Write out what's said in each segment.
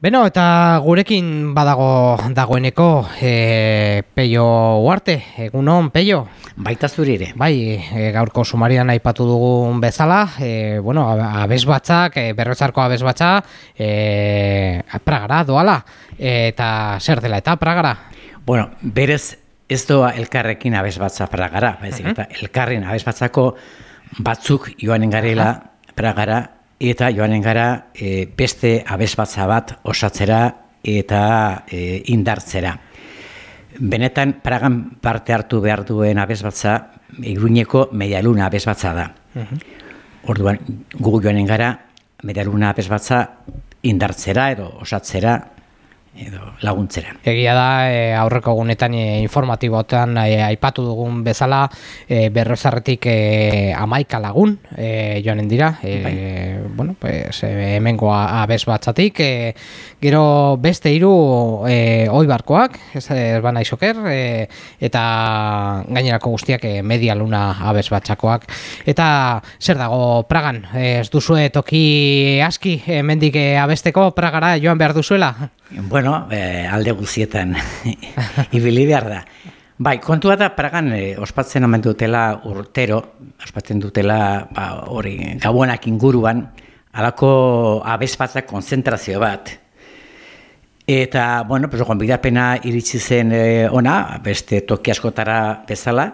Beno, eta gurekin badago dagoeneko e, Peio Uarte, egunon, Peio? Baita zurire. Bai, e, gaurko sumarian aipatu dugun bezala, e, bueno, abez batzak, e, berrozarko abez batza, e, pragara doala, e, eta zer dela, eta pragara? Bueno, berez ez doa elkarrekin abez batza pragara, uh -huh. eta elkarren abez batzako batzuk joanen garela uh -huh. pragara, eta joanen gara e, beste abesbatza bat osatzera eta e, indartzera. Benetan, Pragan parte hartu behar duen abesbatza, iruñeko medialuna abesbatza da. Uh Orduan, gugu joanen gara, medialuna abesbatza indartzera edo osatzera edo laguntzera. Egia da e, aurreko gunetan e, informatibotan e, aipatu dugun bezala e, berrozarretik e, amaika lagun e, joanen dira e, bai. bueno, pues, e, hemengo abez batzatik e, gero beste hiru e, oi barkoak ez, ez bana isoker e, eta gainerako guztiak e, media luna abez batzakoak eta zer dago pragan ez duzue toki aski hemendik e, abesteko pragara joan behar duzuela? Bueno, e, alde guzietan ibili behar da. Bai, kontua da Pragan e, ospatzen omen dutela urtero, ospatzen dutela ba, hori gabuenak inguruan, alako abespatzak konzentrazio bat. Eta, bueno, pues, gonbidapena iritsi zen e, ona, beste toki askotara bezala,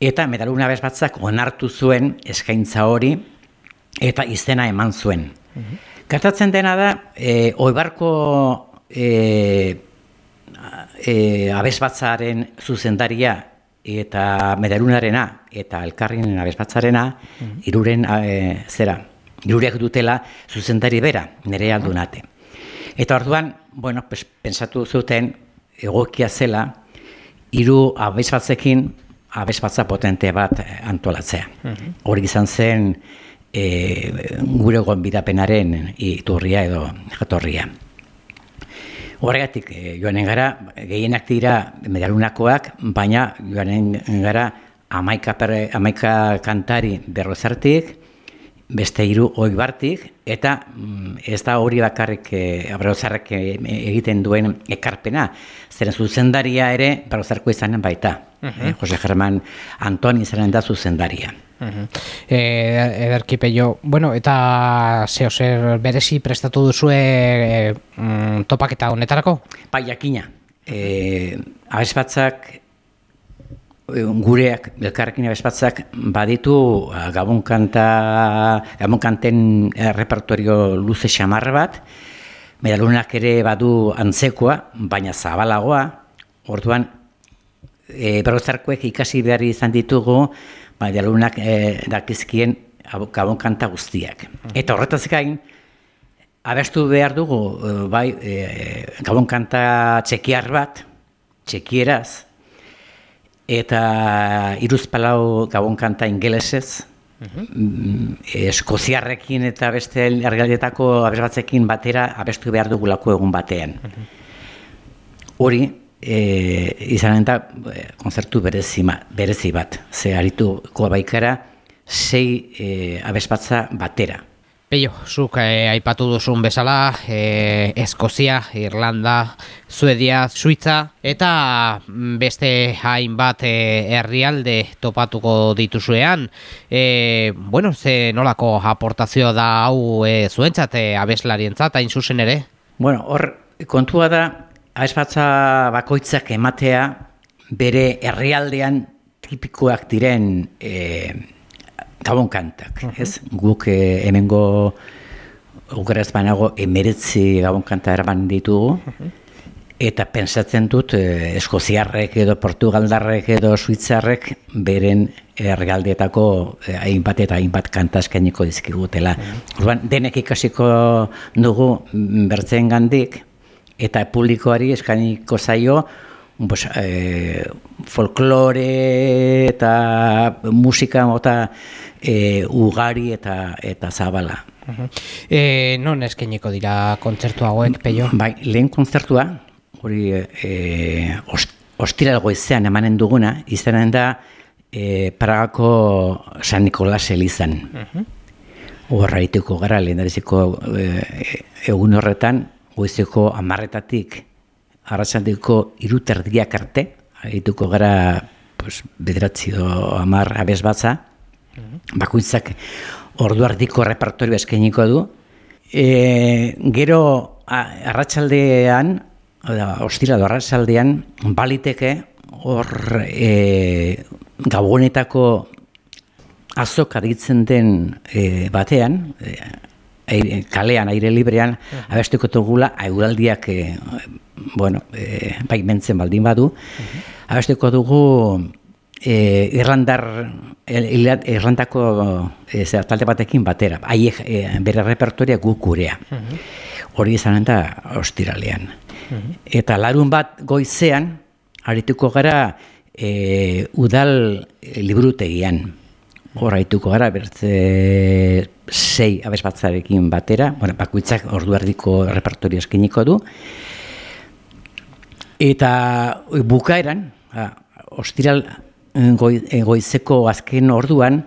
eta medaluna abespatzak onartu zuen eskaintza hori, eta izena eman zuen. Mhm. Gertatzen dena da, e, oibarko e, e, abesbatzaren zuzendaria eta medarunarena eta elkarrinen abesbatzarena mm iruren e, zera, iruriak dutela zuzendari bera, nire aldunate. Eta orduan, bueno, pues, pensatu zuten egokia zela hiru abesbatzekin abesbatza potente bat antolatzea. Hori izan zen e, gure gonbidapenaren iturria edo jatorria. Horregatik, e, joanen gara, gehienak dira medalunakoak, baina joanen gara amaika, per, amaika kantari berrozartik, beste hiru oibartik, eta mm, ez da hori bakarrik e, berrozarrek egiten duen ekarpena, zeren zuzendaria ere berrozarko izanen baita. Uh Jose Germán Antoni izanen da zuzendaria. Eh, ederki bueno, eta zeo zer berezi prestatu duzue e, mm, topaketa honetarako? Bai, jakina. E, abesbatzak, gureak, elkarrekin abesbatzak, baditu gabon kanta, gabon repertorio luze xamar bat, medalunak ere badu antzekoa, baina zabalagoa, orduan, e, berrozarkoek ikasi behar izan ditugu, ba, jalunak e, dakizkien gabon kanta guztiak. Eta horretaz gain, abestu behar dugu, e, bai, e, gabon kanta txekiar bat, txekieraz, eta iruz palau gabon kanta ingelesez, mm, eskoziarrekin eta beste argaldetako abesbatzekin batera abestu behar dugulako egun batean. Hori, e, izan da e, konzertu berezi, berezi bat. Ze haritu baikara, sei e, abespatza batera. Peio, zuk e, aipatu duzun bezala, e, Eskozia, Irlanda, Suedia, Suiza, eta beste hainbat e, herrialde topatuko dituzuean. E, bueno, ze nolako aportazioa da hau e, zuentzat, e, abeslarientzat, hain zuzen ere? Bueno, hor, kontua da, aizpatza bakoitzak ematea bere herrialdean tipikoak diren e, gabon kantak, ez? Guk e, hemengo ukeraz banago emeretzi gabon kanta eraban ditugu, eta pensatzen dut e, eskoziarrek edo portugaldarrek edo suitzarrek beren herrialdeetako e, hainbat eta hainbat kanta eskainiko dizkigutela. Orduan, denek ikasiko dugu bertzen gandik, eta publikoari eskainiko zaio pues, e, folklore eta musika mota e, ugari eta eta zabala. E, non eskainiko dira kontzertu hauek, peio? Bai, lehen kontzertua, hori e, ostira goizean emanen duguna, izanen da e, Pragako San Nikolas Elizan. Uh -huh. Horra gara, lehen e, egun horretan, goizeko amarretatik arratsaldeko iruterdiak arte, egituko gara pues, bederatzi do amar abez batza, bakoitzak ordu ardiko repertorio eskainiko du. E, gero arratsaldean, ostira do arratsaldean, baliteke hor e, gabonetako azok aditzen den e, batean, e, kalean, aire librean, uh abestuko togula, auraldiak, e, bueno, e, bai mentzen baldin badu, uh abestuko dugu e, irlandar, irlandako e, talde batekin batera, haiek e, bere repertoria gukurea. Hori izan da ostiralean. Eta larun bat goizean, arituko gara e, udal liburutegian. Horraituko gara, bertze sei abesbatzarekin batera, bueno, bakuitzak ordu erdiko repertorio eskiniko du. Eta bukaeran, ba, ostiral goizeko azken orduan,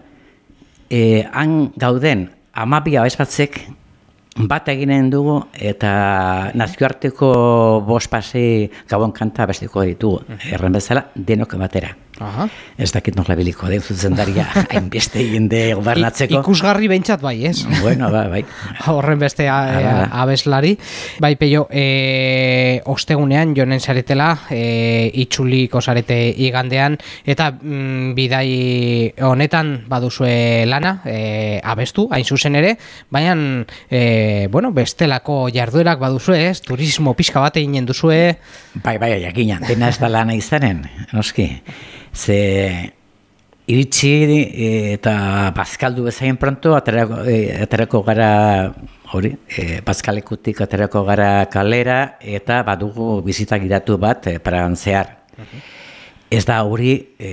e, han gauden amabi abesbatzek bat eginen dugu eta nazioarteko bospase gabon kanta bestiko ditugu. Erren bezala, denok batera. Aha. Ez dakit nola biliko, den zuzen daria, hainbeste jende gobernatzeko. Ikusgarri behintzat bai, ez? Bueno, bai, bai. Horren beste abeslari. Bai, peio, e, ostegunean jonen zaretela, e, itxuliko zarete igandean, eta mm, bidai honetan baduzue lana, e, abestu, hain zuzen ere, baina, e, bueno, bestelako jarduerak baduzue, ez? Turismo pixka bat eginen duzue. Bai, bai, jakina, dena ez da lana izanen, noski. Ze iritsi eta bazkaldu bezain pronto aterako, e, aterako gara hori, e, bazkalekutik aterako gara kalera eta badugu bizita giratu bat e, paragan zehar. Ez da hori e,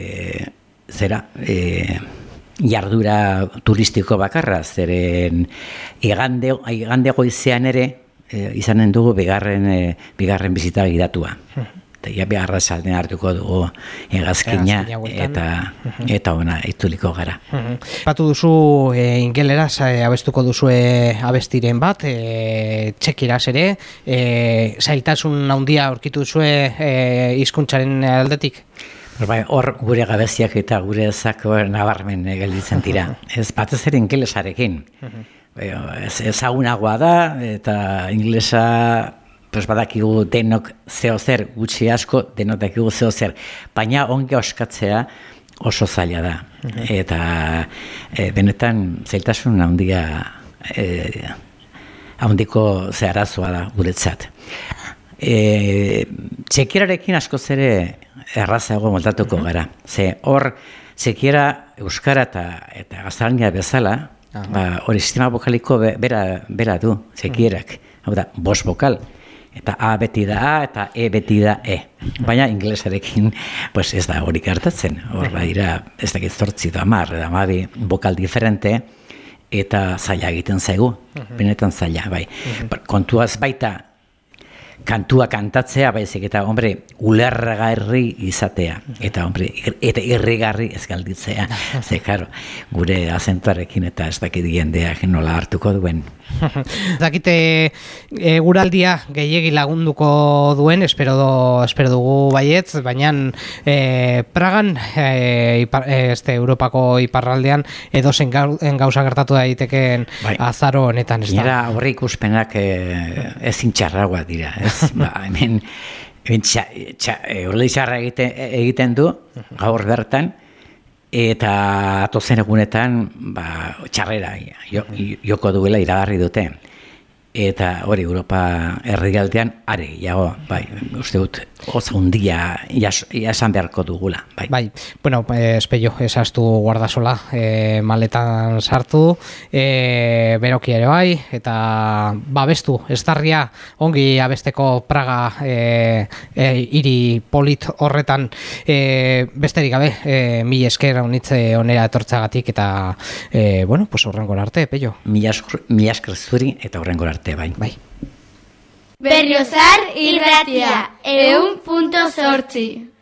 zera e, jardura turistiko bakarra, zeren igande, igande goizean ere e, izanen dugu bigarren, e, bigarren bizita giratua eta ja beharra salden hartuko dugu egazkina eta eta ona ituliko gara. Batu duzu e, ingeleraz e, abestuko duzu abestiren bat, e, txekiraz ere, e, zailtasun handia aurkitu duzu e, izkuntzaren aldetik? Bai, hor gure gabeziak eta gure zako nabarmen gelditzen dira. Ez batez ere ingelesarekin. Ez ezagunagoa da eta inglesa pues badakigu denok zeo zer, gutxi asko denok dakigu zeo zer, baina onge oskatzea oso zaila da. Mhm. Eta e, benetan zailtasun handia e, handiko zeharazoa da guretzat. E, txekierarekin asko zere errazago moldatuko mhm. gara. Ze hor, txekiera euskara eta, eta gaztalania bezala, ba, hori sistema vokaliko bera, bera du, txekierak. Mhm. Hau da, bos vokal eta A beti da A eta E beti da E. Baina inglesarekin pues ez da hori gertatzen. Hor dira ez da zortzi da mar, da mabi bokal diferente eta zaila egiten zaigu. Benetan zaila, bai. Kontuaz baita kantua kantatzea baizik eta hombre ulergarri izatea. Eta hombre eta irrigarri ez galditzea. Ze claro gure azentuarekin eta ez dakit jendeak nola hartuko duen. Dakite e, guraldia gehiegi lagunduko duen espero do, espero dugu baietz baina e, Pragan e, este Europako iparraldean edo zen gauza gertatu daiteken bai. azaro honetan ez da? Horri ikuspenak e, ezin txarragoa dira ez ba, hemen, hemen txa, txa, e, egiten, egiten du, gaur bertan, eta atozen egunetan ba, txarrera jo, joko duela iragarri dute eta hori Europa herrialdean are gehiago, bai, uste dut oza hundia jasan beharko dugula, bai. Bai, bueno, eh, espello, esaztu guardasola eh, maletan sartu, eh, beroki ere bai, eta babestu, ez darria, ongi abesteko praga eh, eh, iri polit horretan eh, besterik gabe, eh, mi esker honitze onera etortzagatik, eta, eh, bueno, pues horrengor arte, pello. Mi esker zuri eta horrengor arte arte, bai. Bai. Berriozar irratia, eun punto sortzi.